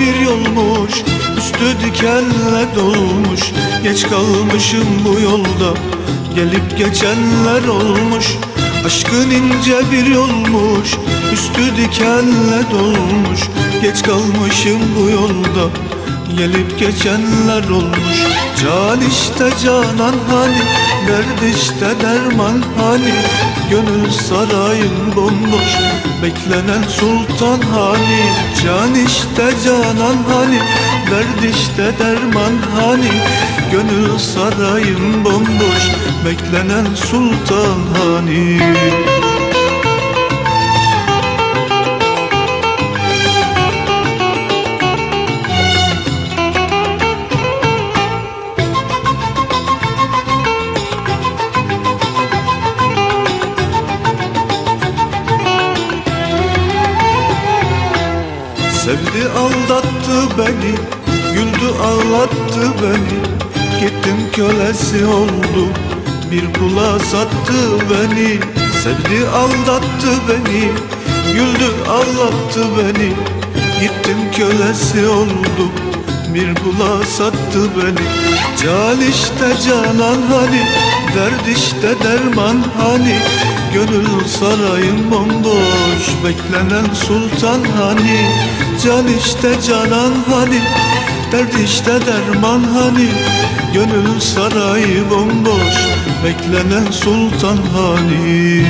bir yolmuş Üstü dikenle dolmuş. Geç kalmışım bu yolda Gelip geçenler olmuş. Aşkın ince bir yolmuş Üstü dikenle dolmuş. Geç kalmışım bu yolda Gelip geçenler olmuş. Can işte canan hani Derd işte derman hani Gönül sarayın bomboş Beklenen sultan hani? Can işte canan hani? Derd işte derman hani? Gönül sarayın bomboş Beklenen sultan hani Sevdi aldattı beni Güldü ağlattı beni. Gittim kölesi oldu Bir kula sattı beni. Sevdi aldattı beni Güldü ağlattı beni. Gittim kölesi oldu Bir kula sattı beni. Can işte canan hani Derd işte derman hani. Gönül sarayım bomboş Beklenen sultan hani Can işte canan hani Derd işte derman hani. Gönül sarayı bomboş Beklenen sultan hani